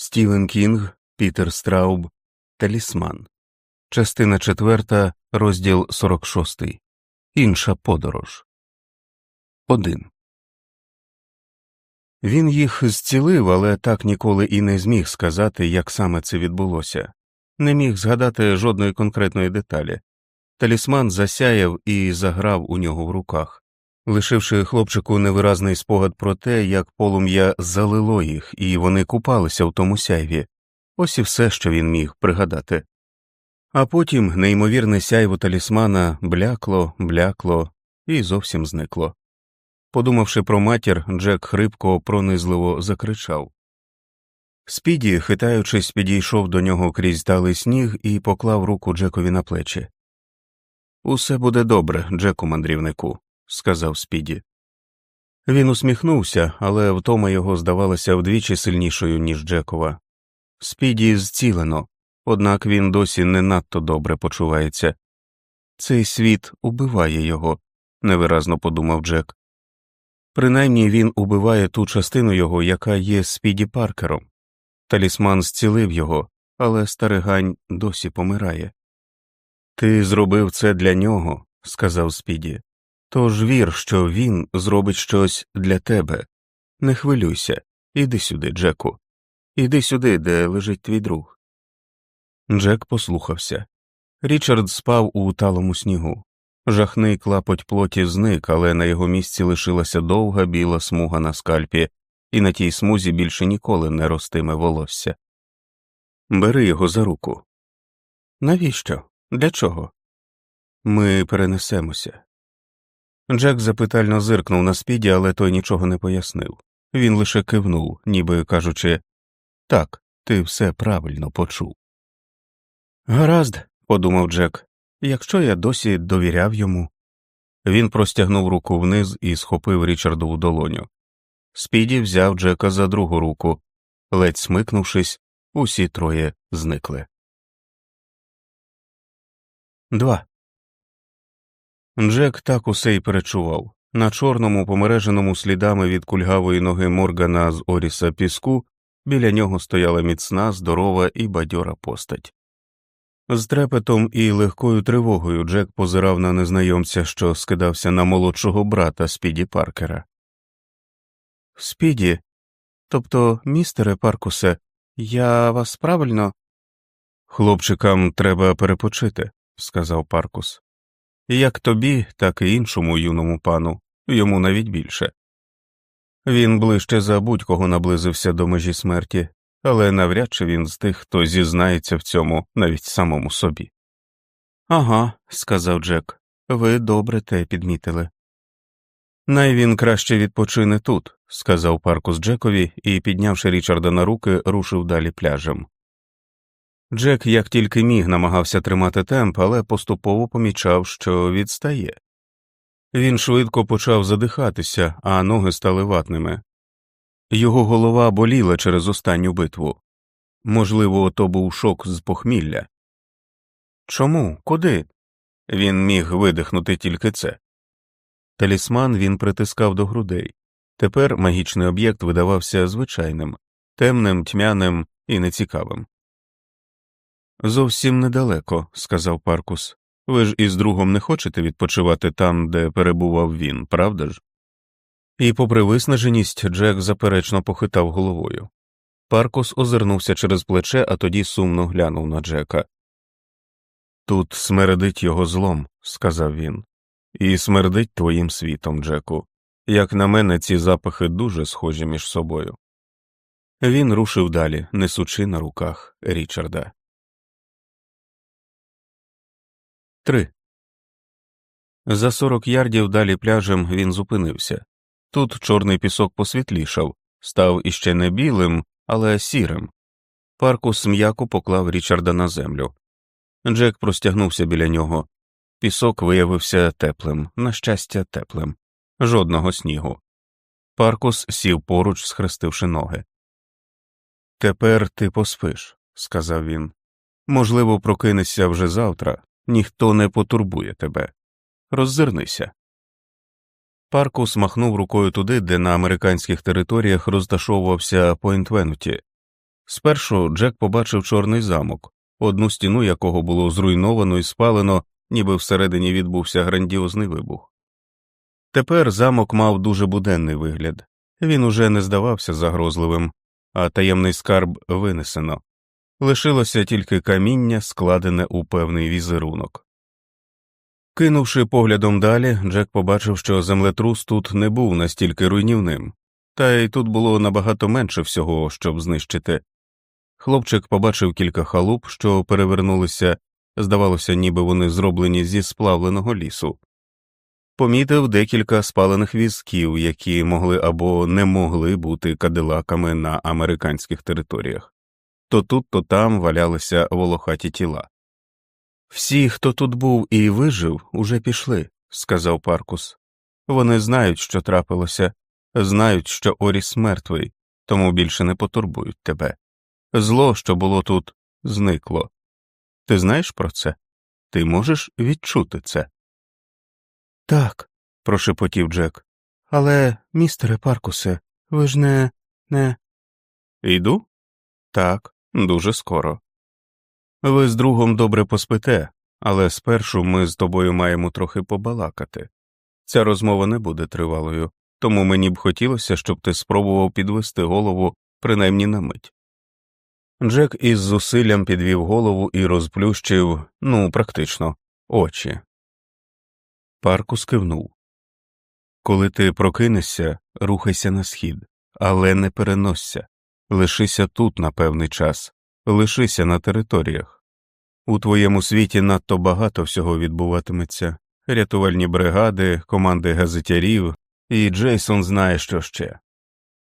Стівен Кінг, Пітер Страуб, Талісман, частина 4, розділ 46. Інша подорож. 1. Він їх зцілив, але так ніколи і не зміг сказати, як саме це відбулося, не міг згадати жодної конкретної деталі. Талісман засяяв і заграв у нього в руках, лишивши хлопчику невиразний спогад про те, як полум'я залило їх, і вони купалися в тому сяйві, ось і все, що він міг пригадати. А потім неймовірне сяйво талісмана блякло, блякло і зовсім зникло. Подумавши про матір, Джек хрипко, пронизливо закричав. Спіді, хитаючись, підійшов до нього крізь талий сніг і поклав руку Джекові на плечі. Усе буде добре, Джеку мандрівнику, сказав Спіді. Він усміхнувся, але втома його здавалася вдвічі сильнішою, ніж Джекова. Спіді зцілено, однак він досі не надто добре почувається. Цей світ убиває його, невиразно подумав Джек. Принаймні він убиває ту частину його, яка є Спіді Паркером. Талісман зцілив його, але старигань досі помирає. Ти зробив це для нього, сказав Спіді. Тож вір, що він зробить щось для тебе. Не хвилюйся, іди сюди, Джеку, іди сюди, де лежить твій друг. Джек послухався. Річард спав у талому снігу. Жахний клапоть плоті зник, але на його місці лишилася довга біла смуга на скальпі, і на тій смузі більше ніколи не ростиме волосся. Бери його за руку. Навіщо? Для чого? Ми перенесемося. Джек запитально зиркнув на спіді, але той нічого не пояснив. Він лише кивнув, ніби кажучи так, ти все правильно почув. Гаразд, подумав Джек, якщо я досі довіряв йому. Він простягнув руку вниз і схопив Річардову долоню. Спіді взяв Джека за другу руку, ледь смикнувшись, усі троє зникли. 2. Джек так усе й перечував. На чорному, помереженому слідами від кульгавої ноги Моргана з Оріса піску біля нього стояла міцна, здорова і бадьора постать. З трепетом і легкою тривогою Джек позирав на незнайомця, що скидався на молодшого брата Спіді Паркера. Спіді, тобто, містере Паркусе, я вас правильно. Хлопчикам треба перепочити, сказав Паркус. Як тобі, так і іншому юному пану, йому навіть більше. Він ближче за будь-кого наблизився до межі смерті, але навряд чи він з тих, хто зізнається в цьому навіть самому собі. Ага, сказав Джек, ви добре те підмітили. Най він краще відпочине тут, сказав Паркус Джекові і, піднявши Річарда на руки, рушив далі пляжем. Джек як тільки міг намагався тримати темп, але поступово помічав, що відстає. Він швидко почав задихатися, а ноги стали ватними. Його голова боліла через останню битву. Можливо, то був шок з похмілля. Чому? Куди? Він міг видихнути тільки це. Талісман він притискав до грудей. Тепер магічний об'єкт видавався звичайним, темним, тьмяним і нецікавим. Зовсім недалеко, сказав Паркус. Ви ж із другом не хочете відпочивати там, де перебував він, правда ж? І, попри виснаженість, Джек заперечно похитав головою. Паркус озирнувся через плече, а тоді сумно глянув на Джека. Тут смердить його злом, сказав він, і смердить твоїм світом, Джеку. Як на мене, ці запахи дуже схожі між собою. Він рушив далі, несучи на руках Річарда. 3. За сорок ярдів далі пляжем він зупинився. Тут чорний пісок посвітлішав, став іще не білим, але сірим. Паркус м'яко поклав Річарда на землю. Джек простягнувся біля нього. Пісок виявився теплим, на щастя, теплим, жодного снігу. Паркус сів поруч, схрестивши ноги. Тепер ти поспиш, сказав він. Можливо, прокинешся вже завтра, ніхто не потурбує тебе. Роззирнися. Паркус махнув рукою туди, де на американських територіях розташовувався Пойнт-Венуті. Спершу Джек побачив чорний замок, одну стіну якого було зруйновано і спалено, ніби всередині відбувся грандіозний вибух. Тепер замок мав дуже буденний вигляд, він уже не здавався загрозливим, а таємний скарб винесено. Лишилося тільки каміння, складене у певний візерунок. Кинувши поглядом далі, Джек побачив, що землетрус тут не був настільки руйнівним, та й тут було набагато менше всього, щоб знищити. Хлопчик побачив кілька халуп, що перевернулися, здавалося, ніби вони зроблені зі сплавленого лісу. Помітив декілька спалених візків, які могли або не могли бути кадилаками на американських територіях. То тут, то там валялися волохаті тіла. Всі, хто тут був і вижив, уже пішли, сказав Паркус. Вони знають, що трапилося, знають, що Оріс мертвий, тому більше не потурбують тебе. Зло, що було тут, зникло. Ти знаєш про це? Ти можеш відчути це? Так, прошепотів Джек. Але, містере Паркусе, ви ж не. не. Йду? Так, дуже скоро. Ви з другом добре поспите, але спершу ми з тобою маємо трохи побалакати. Ця розмова не буде тривалою, тому мені б хотілося, щоб ти спробував підвести голову принаймні на мить. Джек із зусиллям підвів голову і розплющив, ну, практично, очі. Паркус кивнув. Коли ти прокинешся, рухайся на схід, але не переносся, лишися тут на певний час, лишися на територіях. У твоєму світі надто багато всього відбуватиметься рятувальні бригади, команди газетярів, і Джейсон знає, що ще.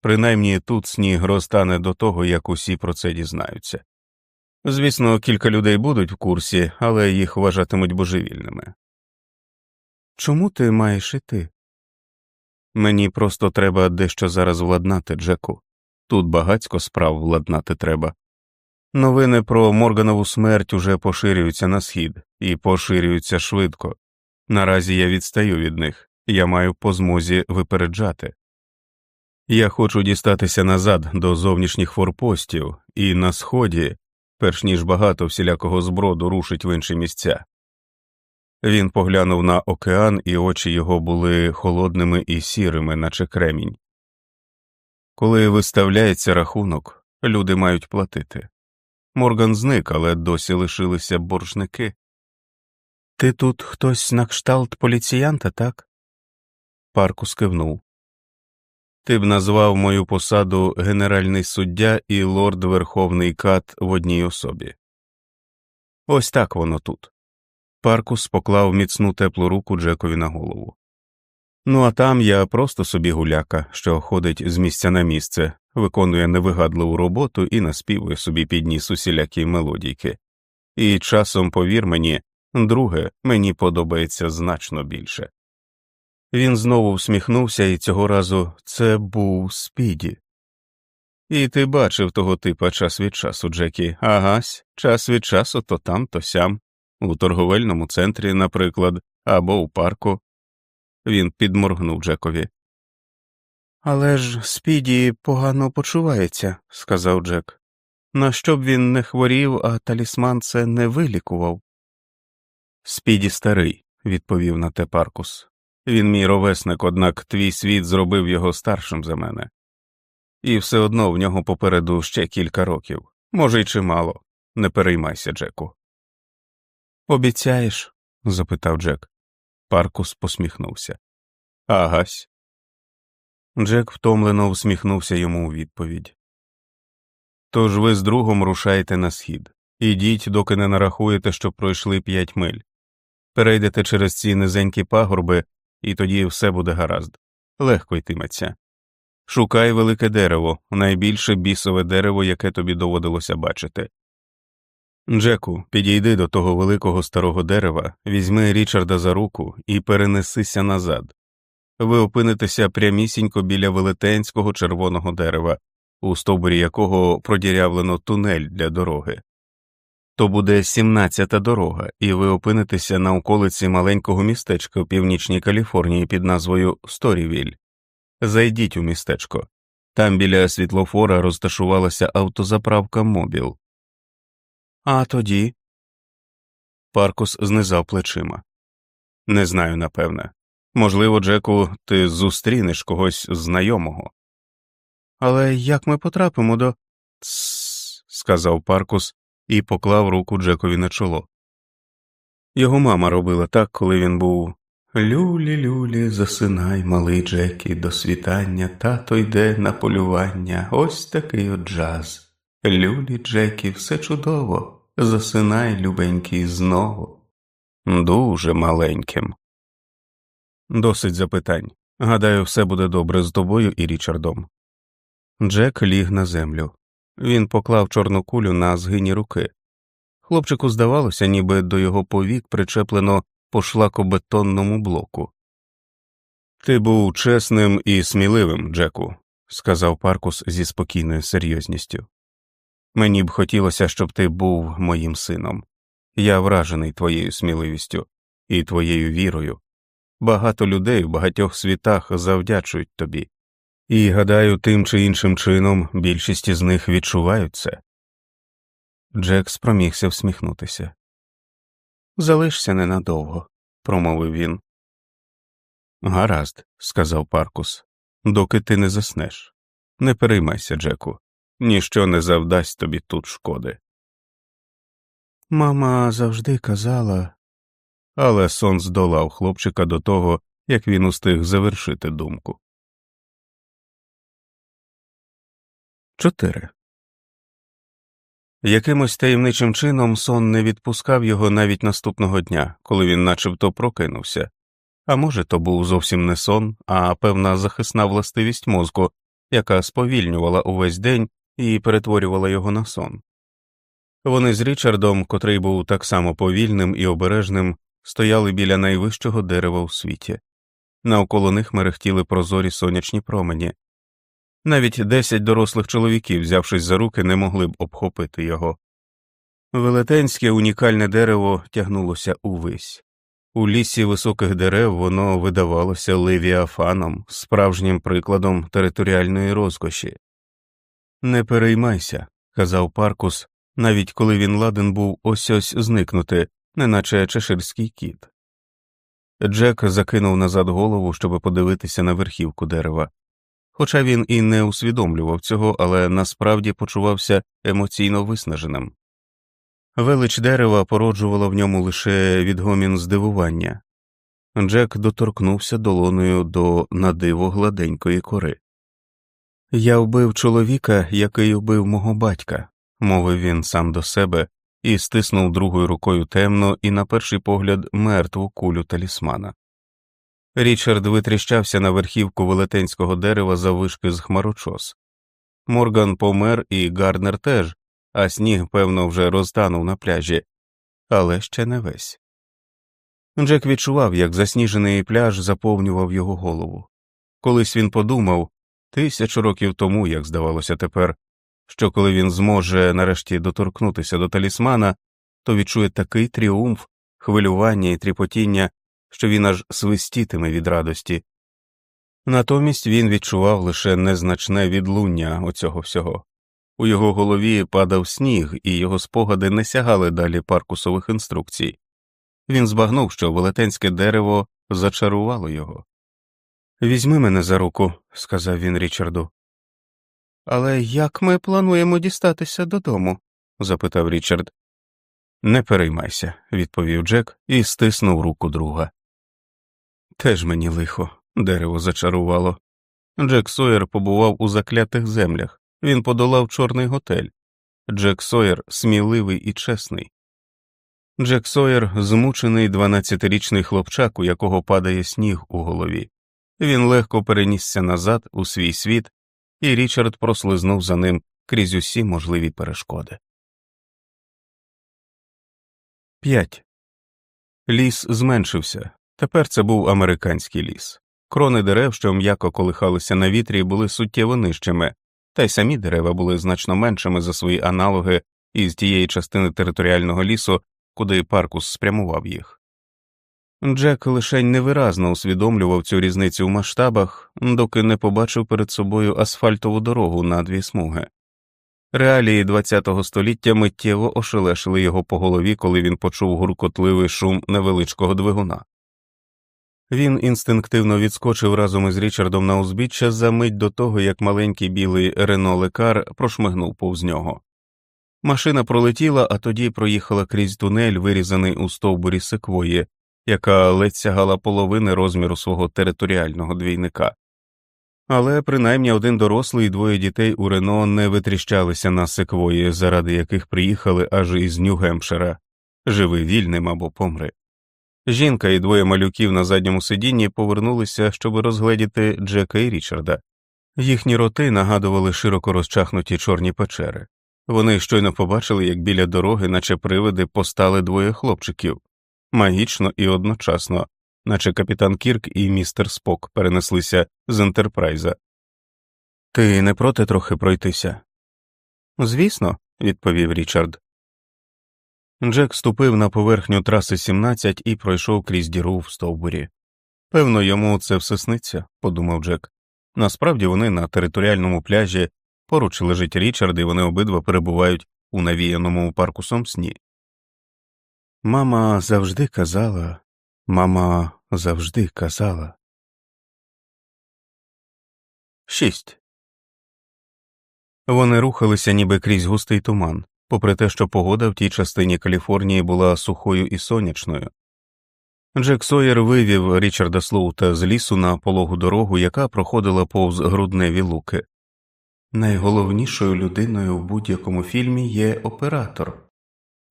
Принаймні тут сніг розтане до того, як усі про це дізнаються. Звісно, кілька людей будуть в курсі, але їх вважатимуть божевільними. Чому ти маєш іти? Мені просто треба дещо зараз владнати, Джеку. Тут багацько справ владнати треба. Новини про Морганову смерть уже поширюються на схід і поширюються швидко. Наразі я відстаю від них, я маю по змозі випереджати. Я хочу дістатися назад до зовнішніх форпостів і на сході, перш ніж багато всілякого зброду рушить в інші місця. Він поглянув на океан, і очі його були холодними і сірими, наче кремінь. Коли виставляється рахунок, люди мають платити. Морган зник, але досі лишилися боржники. Ти тут хтось на кшталт поліціянта, так? Паркус кивнув. Ти б назвав мою посаду генеральний суддя і лорд Верховний Кат в одній особі. Ось так воно тут. Паркус поклав міцну теплу руку Джекові на голову. Ну а там я просто собі гуляка, що ходить з місця на місце, виконує невигадливу роботу і наспівує собі підніс усілякі мелодійки. І часом, повір мені, друге мені подобається значно більше. Він знову всміхнувся, і цього разу це був спіді. І ти бачив того типа час від часу, Джекі, агась, час від часу то там, то сям, у торговельному центрі, наприклад, або у парку. Він підморгнув Джекові. Але ж спіді погано почувається, сказав Джек. На що б він не хворів, а талісман це не вилікував. Спіді старий, відповів на те Паркус. Він мій ровесник, однак твій світ зробив його старшим за мене. І все одно в нього попереду ще кілька років, може, й чимало. Не переймайся, Джеку. Обіцяєш? запитав Джек. Паркус посміхнувся. Агась. Джек втомлено усміхнувся йому у відповідь. Тож ви з другом рушаєте на схід. Ідіть, доки не нарахуєте, що пройшли п'ять миль. Перейдете через ці низенькі пагорби, і тоді все буде гаразд. Легко йтиметься. Шукай велике дерево, найбільше бісове дерево, яке тобі доводилося бачити. Джеку, підійди до того великого старого дерева, візьми Річарда за руку і перенесися назад. Ви опинитеся прямісінько біля велетенського червоного дерева, у стовбурі якого продірявлено тунель для дороги. То буде сімнадцята дорога, і ви опинитеся на околиці маленького містечка в північній Каліфорнії під назвою Сторівіль. Зайдіть у містечко. Там біля світлофора розташувалася автозаправка Мобіл. А тоді. Паркус знизав плечима. Не знаю, напевне. Можливо, Джеку, ти зустрінеш когось знайомого. Але як ми потрапимо до. Тссс, сказав Паркус і поклав руку Джекові на чоло. Його мама робила так, коли він був Люлі, люлі, засинай, малий Джекі, до світання, тато йде на полювання, ось такий от джаз. Люлі, Джекі, все чудово, засинай, любенький, знову. Дуже маленьким. Досить запитань. Гадаю, все буде добре з тобою і Річардом. Джек ліг на землю. Він поклав чорну кулю на згині руки. Хлопчику здавалося, ніби до його повік причеплено по шлакобетонному блоку. Ти був чесним і сміливим, Джеку, сказав Паркус зі спокійною серйозністю. Мені б хотілося, щоб ти був моїм сином. Я вражений твоєю сміливістю і твоєю вірою. Багато людей в багатьох світах завдячують тобі, і, гадаю, тим чи іншим чином більшість із них відчувають це. Джек спромігся всміхнутися. Залишся ненадовго, промовив він. Гаразд, сказав Паркус, доки ти не заснеш. Не переймайся, Джеку, ніщо не завдасть тобі тут шкоди. Мама завжди казала, але сон здолав хлопчика до того, як він устиг завершити думку. 4. Якимось таємничим чином сон не відпускав його навіть наступного дня, коли він начебто прокинувся, а може, то був зовсім не сон, а певна захисна властивість мозку, яка сповільнювала увесь день і перетворювала його на сон. Вони з Річардом, котрий був так само повільним і обережним, стояли біля найвищого дерева у світі, навколо них мерехтіли прозорі сонячні промені, навіть десять дорослих чоловіків, взявшись за руки, не могли б обхопити його. Велетенське унікальне дерево тягнулося увесь. У лісі високих дерев воно видавалося левіафаном, справжнім прикладом територіальної розкоші. Не переймайся, казав Паркус, навіть коли він ладен був ось ось зникнути, неначе чеширський кіт. Джек закинув назад голову, щоб подивитися на верхівку дерева хоча він і не усвідомлював цього, але насправді почувався емоційно виснаженим. Велич дерева породжувала в ньому лише відгомін здивування. Джек доторкнувся долоною до надиво гладенької кори. Я вбив чоловіка, який вбив мого батька, мовив він сам до себе і стиснув другою рукою темно і, на перший погляд, мертву кулю талісмана. Річард витріщався на верхівку велетенського дерева за вишки з хмарочос. Морган помер і Гарнер теж, а сніг, певно, вже розтанув на пляжі, але ще не весь. Джек відчував, як засніжений пляж заповнював його голову. Колись він подумав тисячу років тому, як здавалося тепер, що коли він зможе нарешті доторкнутися до талісмана, то відчує такий тріумф, хвилювання і тріпотіння, що він аж свистітиме від радості. Натомість він відчував лише незначне відлуння оцього всього. У його голові падав сніг, і його спогади не сягали далі паркусових інструкцій. Він збагнув, що велетенське дерево зачарувало його. Візьми мене за руку, сказав він Річарду. Але як ми плануємо дістатися додому? запитав Річард. Не переймайся, відповів Джек і стиснув руку друга. Теж мені лихо, дерево зачарувало. Джек Сойер побував у заклятих землях, він подолав чорний готель. Джек Сойер сміливий і чесний. Джек Сойер змучений дванадцятирічний хлопчак, у якого падає сніг у голові. Він легко перенісся назад у свій світ, і Річард прослизнув за ним крізь усі можливі перешкоди. 5. Ліс зменшився, Тепер це був американський ліс. Крони дерев, що м'яко колихалися на вітрі, були суттєво нижчими, та й самі дерева були значно меншими за свої аналоги із тієї частини територіального лісу, куди паркус спрямував їх. Джек лишень невиразно усвідомлював цю різницю в масштабах, доки не побачив перед собою асфальтову дорогу на дві смуги. Реалії ХХ століття миттєво ошелешили його по голові, коли він почув гуркотливий шум невеличкого двигуна. Він інстинктивно відскочив разом із Річардом на узбіччя за мить до того, як маленький білий Рено Лекар прошмигнув повз нього. Машина пролетіла, а тоді проїхала крізь тунель, вирізаний у стовбурі секвої, яка ледь сягала половини розміру свого територіального двійника. Але принаймні один дорослий і двоє дітей у Рено не витріщалися на секвої, заради яких приїхали аж із Нью-Гемпшира живи вільним або помри. Жінка і двоє малюків на задньому сидінні повернулися, щоб розгледіти Джека і Річарда. Їхні роти нагадували широко розчахнуті чорні печери. Вони щойно побачили, як біля дороги, наче привиди, постали двоє хлопчиків магічно і одночасно, наче капітан Кірк і містер Спок перенеслися з Ентерпрайза. Ти не проти трохи пройтися? Звісно, відповів Річард. Джек ступив на поверхню траси 17 і пройшов крізь діру в стовбурі. Певно, йому це все сниться, подумав Джек. Насправді вони на територіальному пляжі поруч лежить Річард, і вони обидва перебувають у навіяному паркусом сні. Мама завжди казала, мама завжди казала. 6. Вони рухалися ніби крізь густий туман, попри те, що погода в тій частині Каліфорнії була сухою і сонячною. Джек Сойер вивів Річарда Слоута з лісу на пологу дорогу, яка проходила повз грудневі луки. Найголовнішою людиною в будь-якому фільмі є оператор.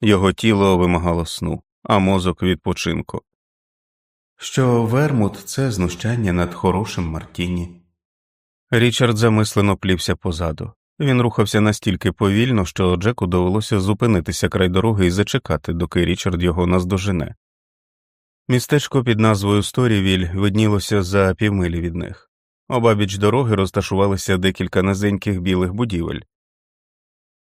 Його тіло вимагало сну, а мозок відпочинку. Що Вермут це знущання над хорошим Мартіні. Річард замислено плівся позаду. Він рухався настільки повільно, що Джеку довелося зупинитися край дороги і зачекати, доки Річард його наздожене. Містечко під назвою Сторівіль виднілося за півмилі від них. Обабіч дороги розташувалися декілька низеньких білих будівель.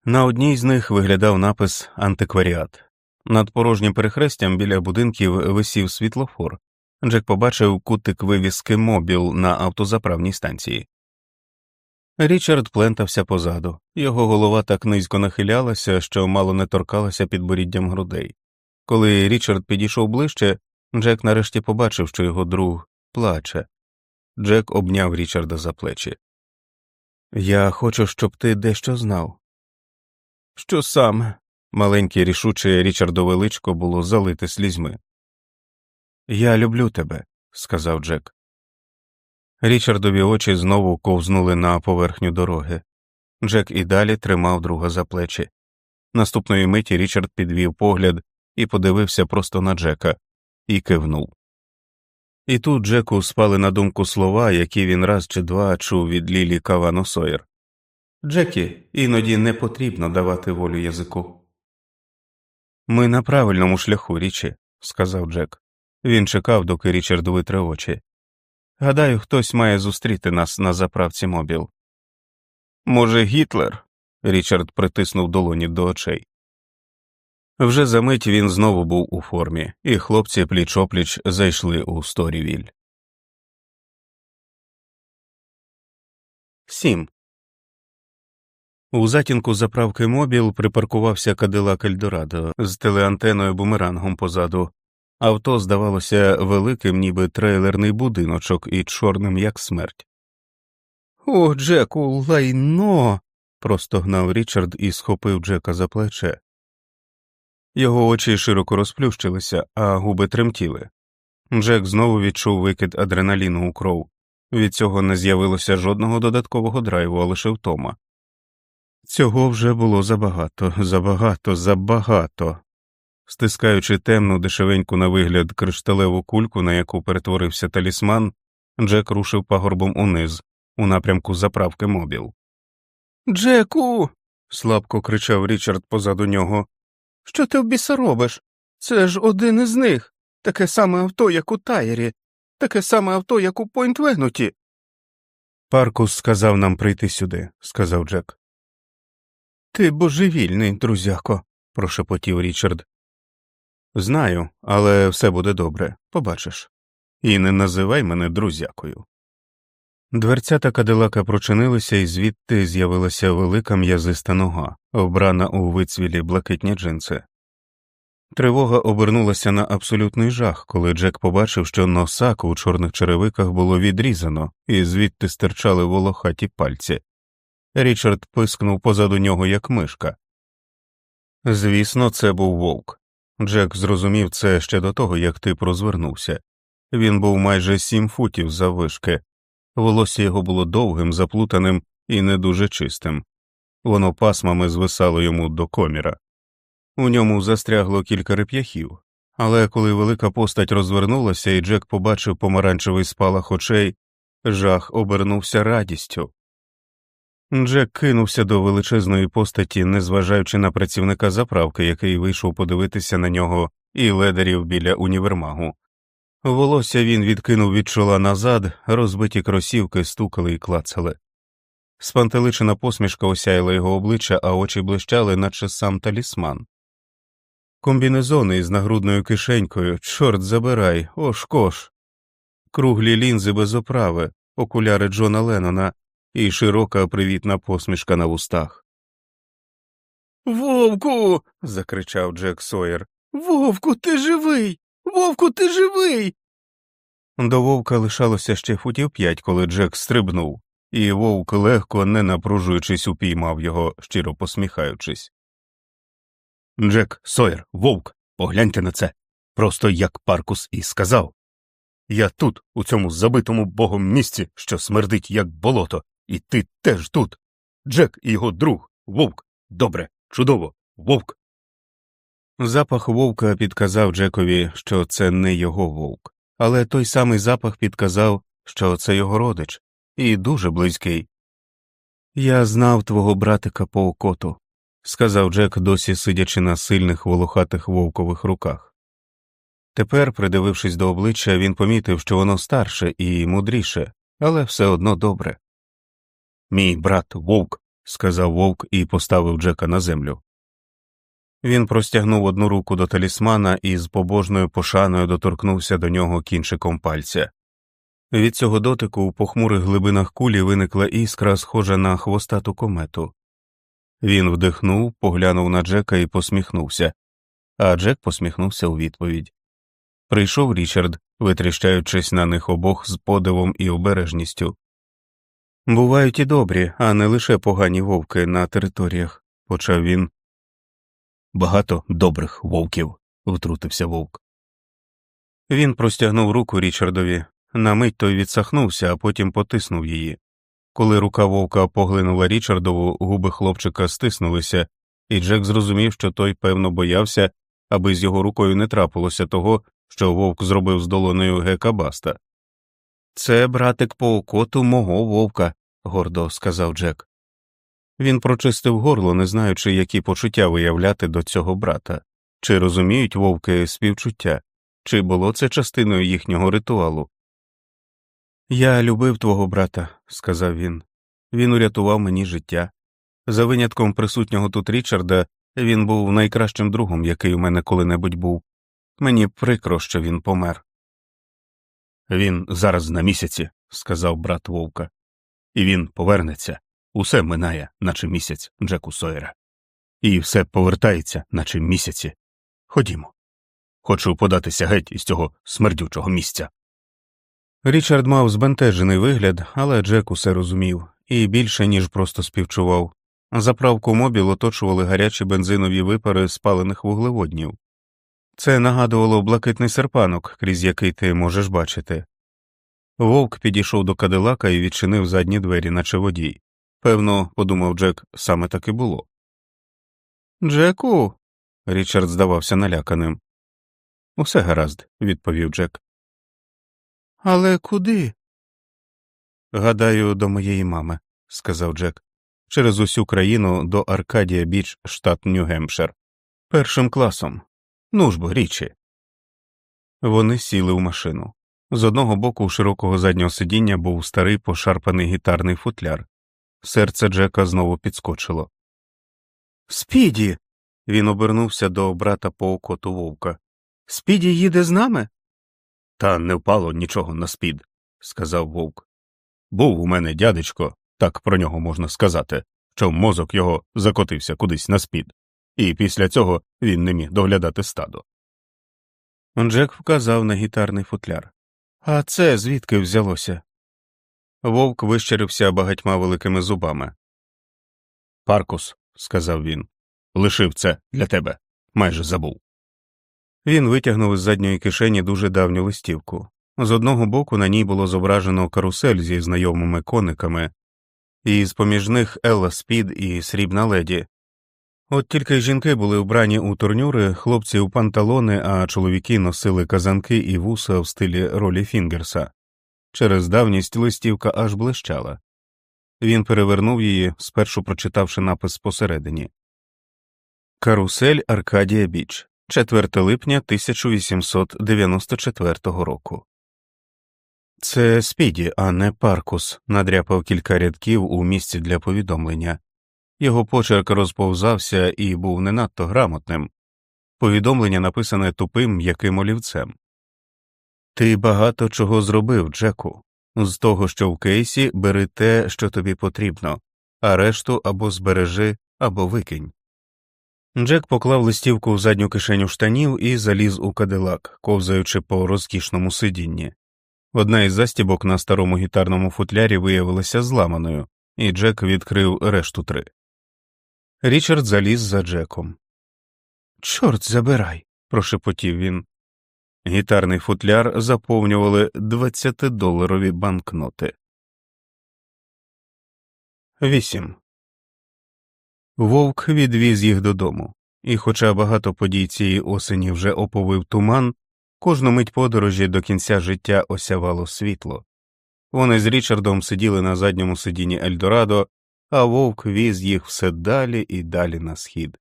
На одній з них виглядав напис Антикваріат. Над порожнім перехрестям біля будинків висів світлофор. Джек побачив кутик вивіски мобіл на автозаправній станції. Річард плентався позаду, його голова так низько нахилялася, що мало не торкалася під боріддям грудей. Коли Річард підійшов ближче, Джек нарешті побачив, що його друг плаче. Джек обняв Річарда за плечі. Я хочу, щоб ти дещо знав. Що саме? Маленьке рішуче Річардове личко було залите слізьми. Я люблю тебе, сказав Джек. Річардові очі знову ковзнули на поверхню дороги. Джек і далі тримав друга за плечі. Наступної миті Річард підвів погляд і подивився просто на Джека і кивнув. І тут Джеку спали на думку слова, які він раз чи два чув від Лілі Кавано Сойер. Джекі, іноді не потрібно давати волю язику. Ми на правильному шляху річі, сказав Джек. Він чекав, доки Річард витре очі. Гадаю, хтось має зустріти нас на заправці мобіл. Може, Гітлер? Річард притиснув долоні до очей. Вже за мить він знову був у формі, і хлопці пліч опліч зайшли у Сторівіль. Сім. У затінку заправки мобіл припаркувався кадилак Ельдорадо з телеантеною бумерангом позаду. Авто здавалося великим, ніби трейлерний будиночок і чорним, як смерть. О, Джеку, лайно. простогнав Річард і схопив Джека за плече. Його очі широко розплющилися, а губи тремтіли. Джек знову відчув викид адреналіну у кров. Від цього не з'явилося жодного додаткового драйву, а лише втома. Цього вже було забагато, забагато, забагато. Стискаючи темну, дешевеньку на вигляд кришталеву кульку, на яку перетворився талісман, Джек рушив пагорбом униз, у напрямку заправки мобіл. Джеку. слабко кричав Річард позаду нього. Що ти в біса робиш? Це ж один із них. Таке саме авто, як у Тайері, таке саме авто, як у Пойнтвенуті. Паркус сказав нам прийти сюди, сказав Джек. Ти божевільний, друзяко, прошепотів Річард. Знаю, але все буде добре, побачиш. І не називай мене друзякою. Дверцята кадилака прочинилися, і звідти з'явилася велика м'язиста нога, обрана у вицвілі блакитні джинси. Тривога обернулася на абсолютний жах, коли Джек побачив, що носак у чорних черевиках було відрізано, і звідти стирчали волохаті пальці. Річард пискнув позаду нього, як мишка. Звісно, це був вовк. Джек зрозумів це ще до того, як тип розвернувся. Він був майже сім футів заввишки, волосся його було довгим, заплутаним і не дуже чистим. Воно пасмами звисало йому до коміра. У ньому застрягло кілька реп'яхів, але коли велика постать розвернулася і Джек побачив помаранчевий спалах очей, жах обернувся радістю. Джек кинувся до величезної постаті, незважаючи на працівника заправки, який вийшов подивитися на нього і ледарів біля універмагу. Волосся він відкинув від чола назад, розбиті кросівки стукали і клацали. Спантеличена посмішка осяяла його обличчя, а очі блищали, наче сам талісман. Комбінезони із нагрудною кишенькою, чорт забирай, ошкош, круглі лінзи без оправи, окуляри Джона Леннона і широка привітна посмішка на вустах. Вовку. закричав Джек Сойер. Вовку, ти живий. Вовку, ти живий. До вовка лишалося ще футів п'ять, коли Джек стрибнув, і вовк легко, не напружуючись, упіймав його, щиро посміхаючись. Джек Сойер, вовк, погляньте на це. Просто як Паркус і сказав. Я тут, у цьому забитому богом місці, що смердить як болото, і ти теж тут. Джек і його друг, вовк. Добре, чудово, вовк. Запах вовка підказав Джекові, що це не його вовк, але той самий запах підказав, що це його родич, і дуже близький. Я знав твого братика по окоту, сказав Джек, досі сидячи на сильних волохатих вовкових руках. Тепер, придивившись до обличчя, він помітив, що воно старше і мудріше, але все одно добре. Мій брат вовк, сказав вовк і поставив Джека на землю. Він простягнув одну руку до талісмана і з побожною пошаною доторкнувся до нього кінчиком пальця. Від цього дотику у похмурих глибинах кулі виникла іскра, схожа на хвостату комету. Він вдихнув, поглянув на Джека і посміхнувся, а Джек посміхнувся у відповідь. Прийшов Річард, витріщаючись на них обох з подивом і обережністю. Бувають і добрі, а не лише погані вовки на територіях, почав він. Багато добрих вовків, втрутився вовк. Він простягнув руку Річардові, на мить той відсахнувся, а потім потиснув її. Коли рука вовка поглинула Річардову, губи хлопчика стиснулися, і Джек зрозумів, що той, певно, боявся, аби з його рукою не трапилося того, що вовк зробив з долоною гека Баста. Це братик по окоту мого вовка, гордо сказав Джек. Він прочистив горло, не знаючи, які почуття виявляти до цього брата, чи розуміють вовки співчуття, чи було це частиною їхнього ритуалу. Я любив твого брата, сказав він. Він урятував мені життя. За винятком присутнього тут Річарда, він був найкращим другом, який у мене коли-небудь був. Мені прикро, що він помер. Він зараз на місяці, сказав брат вовка, і він повернеться. Усе минає, наче місяць Джеку Сойера. І все повертається, наче місяці. Ходімо. Хочу податися геть із цього смердючого місця. Річард мав збентежений вигляд, але Джек усе розумів і більше, ніж просто співчував. Заправку мобіл оточували гарячі бензинові випари спалених вуглеводнів. Це нагадувало блакитний серпанок, крізь який ти можеш бачити. Вовк підійшов до кадилака і відчинив задні двері, наче водій. Певно, подумав Джек, саме так і було. Джеку. Річард здавався наляканим. Усе гаразд, відповів Джек. Але куди? Гадаю, до моєї мами, сказав Джек. Через усю країну до Аркадія Біч, штат Нью-Гемпшир. Першим класом. Ну ж бо, річі. Вони сіли у машину. З одного боку у широкого заднього сидіння був старий пошарпаний гітарний футляр. Серце Джека знову підскочило. Спіді. Він обернувся до брата по окоту вовка. Спіді їде з нами? Та не впало нічого на спід, сказав вовк. Був у мене дядечко, так про нього можна сказати, що мозок його закотився кудись на спід, і після цього він не міг доглядати стадо. Джек вказав на гітарний футляр. А це звідки взялося? Вовк вищерився багатьма великими зубами. Паркус, сказав він, лишив це для тебе, майже забув. Він витягнув із задньої кишені дуже давню листівку. З одного боку на ній було зображено карусель зі знайомими кониками, і з поміж них Елла Спід і срібна леді. От тільки жінки були вбрані у турнюри, хлопці у панталони, а чоловіки носили казанки і вуса в стилі ролі Фінгерса. Через давність листівка аж блищала. Він перевернув її, спершу прочитавши напис посередині Карусель Аркадія Біч, 4 липня 1894 року. Це Спіді, а не Паркус, надряпав кілька рядків у місці для повідомлення. Його почерк розповзався і був не надто грамотним. Повідомлення написане тупим м'яким олівцем. Ти багато чого зробив, Джеку. З того, що в кейсі, бери те, що тобі потрібно, а решту або збережи, або викинь. Джек поклав листівку в задню кишеню штанів і заліз у кадилак, ковзаючи по розкішному сидінні. Одна із застібок на старому гітарному футлярі виявилася зламаною, і Джек відкрив решту три. Річард заліз за Джеком. Чорт забирай, прошепотів він. Гітарний футляр заповнювали 20-доларові банкноти. 8. Вовк відвіз їх додому, і, хоча багато подій цієї осені вже оповив туман, кожну мить подорожі до кінця життя осявало світло. Вони з Річардом сиділи на задньому сидінні Ельдорадо, а вовк віз їх все далі і далі на схід.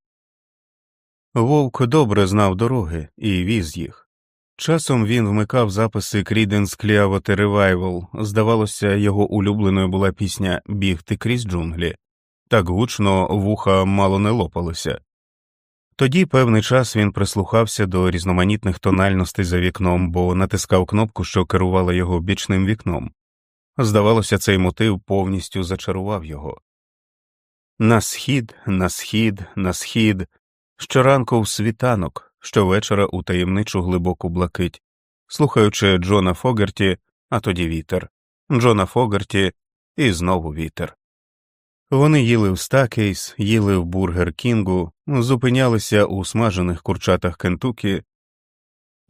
Вовк добре знав дороги і віз їх. Часом він вмикав записи Creedence Clearwater Revival, здавалося, його улюбленою була пісня Бігти крізь джунглі, так гучно вуха мало не лопалося. Тоді певний час він прислухався до різноманітних тональностей за вікном, бо натискав кнопку, що керувала його бічним вікном. Здавалося, цей мотив повністю зачарував його. На схід, на схід, на схід, щоранку в світанок щовечора у таємничу глибоку блакить, слухаючи Джона Фогерті, а тоді вітер, Джона Фогерті і знову вітер. Вони їли в Стакейс, їли в Бургер Кінгу, зупинялися у смажених курчатах Кентукі.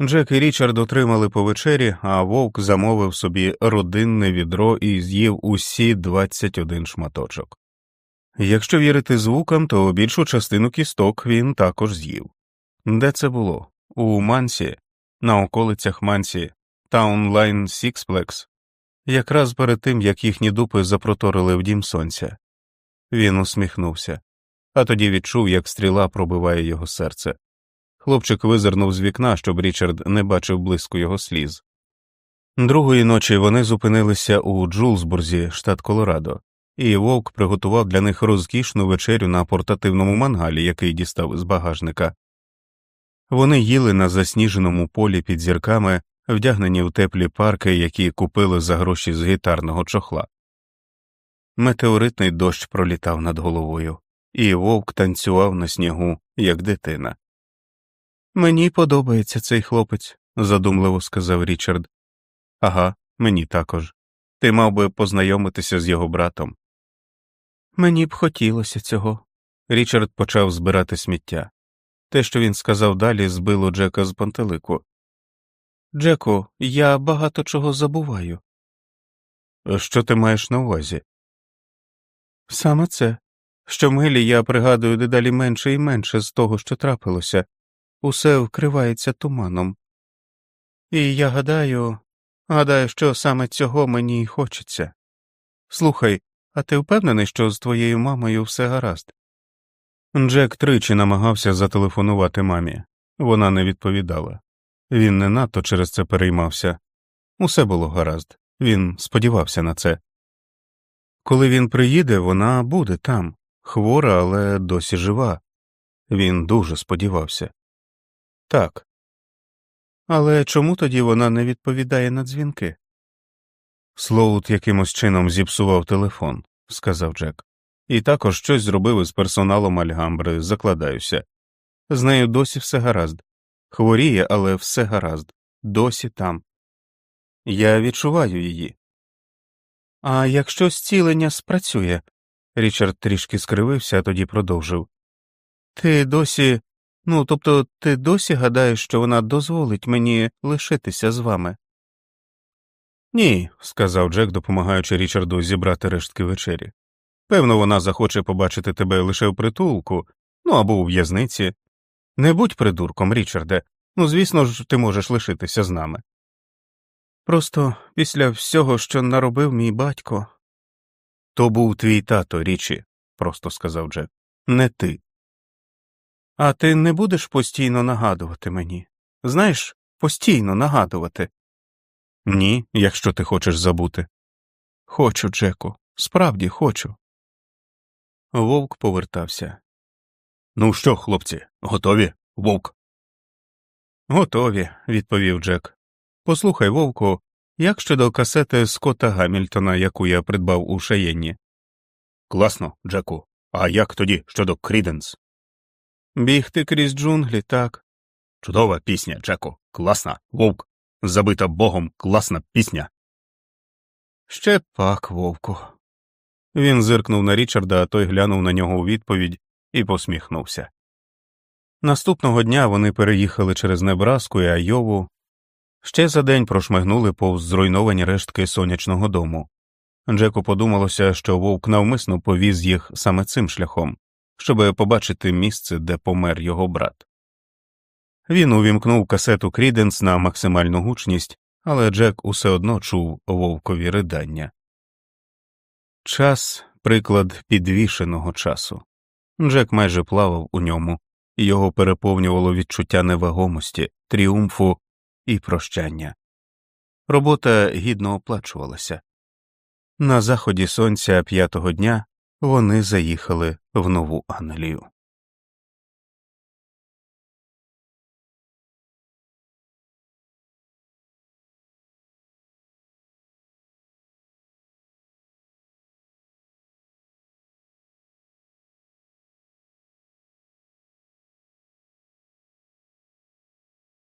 Джек і Річард отримали по вечері, а вовк замовив собі родинне відро і з'їв усі 21 шматочок. Якщо вірити звукам, то більшу частину кісток він також з'їв. Де це було? У Мансі, на околицях Мансі, Таунлайн Сіксплекс, якраз перед тим як їхні дупи запроторили в дім сонця. Він усміхнувся, а тоді відчув, як стріла пробиває його серце. Хлопчик визирнув з вікна, щоб Річард не бачив блиску його сліз. Другої ночі вони зупинилися у Джулсбурзі, штат Колорадо, і вовк приготував для них розкішну вечерю на портативному мангалі, який дістав з багажника. Вони їли на засніженому полі під зірками, вдягнені в теплі парки, які купили за гроші з гітарного чохла. Метеоритний дощ пролітав над головою, і вовк танцював на снігу, як дитина. Мені подобається цей хлопець, задумливо сказав Річард. Ага, мені також. Ти мав би познайомитися з його братом. Мені б хотілося цього. Річард почав збирати сміття. Те, що він сказав далі, збило Джека з пантелику. Джеку, я багато чого забуваю. Що ти маєш на увазі? Саме це. Щомилі я пригадую дедалі менше і менше з того, що трапилося, усе вкривається туманом. І я гадаю, гадаю, що саме цього мені й хочеться. Слухай, а ти впевнений, що з твоєю мамою все гаразд? Джек тричі намагався зателефонувати мамі, вона не відповідала. Він не надто через це переймався. Усе було гаразд, він сподівався на це. Коли він приїде, вона буде там, хвора, але досі жива. Він дуже сподівався. Так, Але чому тоді вона не відповідає на дзвінки? Слоут якимось чином зіпсував телефон, сказав Джек, і також щось зробив із персоналом Альгамбри, закладаюся. З нею досі все гаразд. Хворіє, але все гаразд, досі там. Я відчуваю її. А якщо зцілення спрацює, Річард трішки скривився, а тоді продовжив. Ти досі, ну тобто, ти досі гадаєш, що вона дозволить мені лишитися з вами? Ні, сказав Джек, допомагаючи Річарду зібрати рештки вечері. Певно, вона захоче побачити тебе лише в притулку, ну або у в'язниці. Не будь придурком, Річарде, ну звісно ж, ти можеш лишитися з нами. Просто після всього, що наробив мій батько. То був твій тато, річі, просто сказав Джек, не ти. А ти не будеш постійно нагадувати мені? Знаєш, постійно нагадувати. Ні, якщо ти хочеш забути. Хочу, Джеку, справді хочу. Вовк повертався. Ну що, хлопці, готові? Вовк. Готові, відповів Джек. Послухай, вовку, як щодо касети Скотта Гамільтона, яку я придбав у шаєнні? Класно, Джеку. А як тоді щодо Кріденс? Бігти крізь джунглі, так. Чудова пісня, Джеку. Класна, вовк. Забита богом класна пісня. Ще пак, вовку. Він зиркнув на Річарда, а той глянув на нього у відповідь і посміхнувся. Наступного дня вони переїхали через Небраску і Айову, ще за день прошмигнули повз зруйновані рештки сонячного дому. Джеку подумалося, що вовк навмисно повіз їх саме цим шляхом, щоб побачити місце, де помер його брат. Він увімкнув касету Кріденс на максимальну гучність, але Джек усе одно чув вовкові ридання. Час приклад підвішеного часу. Джек майже плавав у ньому, і його переповнювало відчуття невагомості, тріумфу і прощання. Робота гідно оплачувалася. На заході сонця п'ятого дня вони заїхали в Нову Англію.